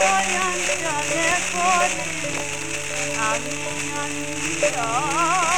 বাঁচি বয়ঞ্চলে করি আমি অন্তরে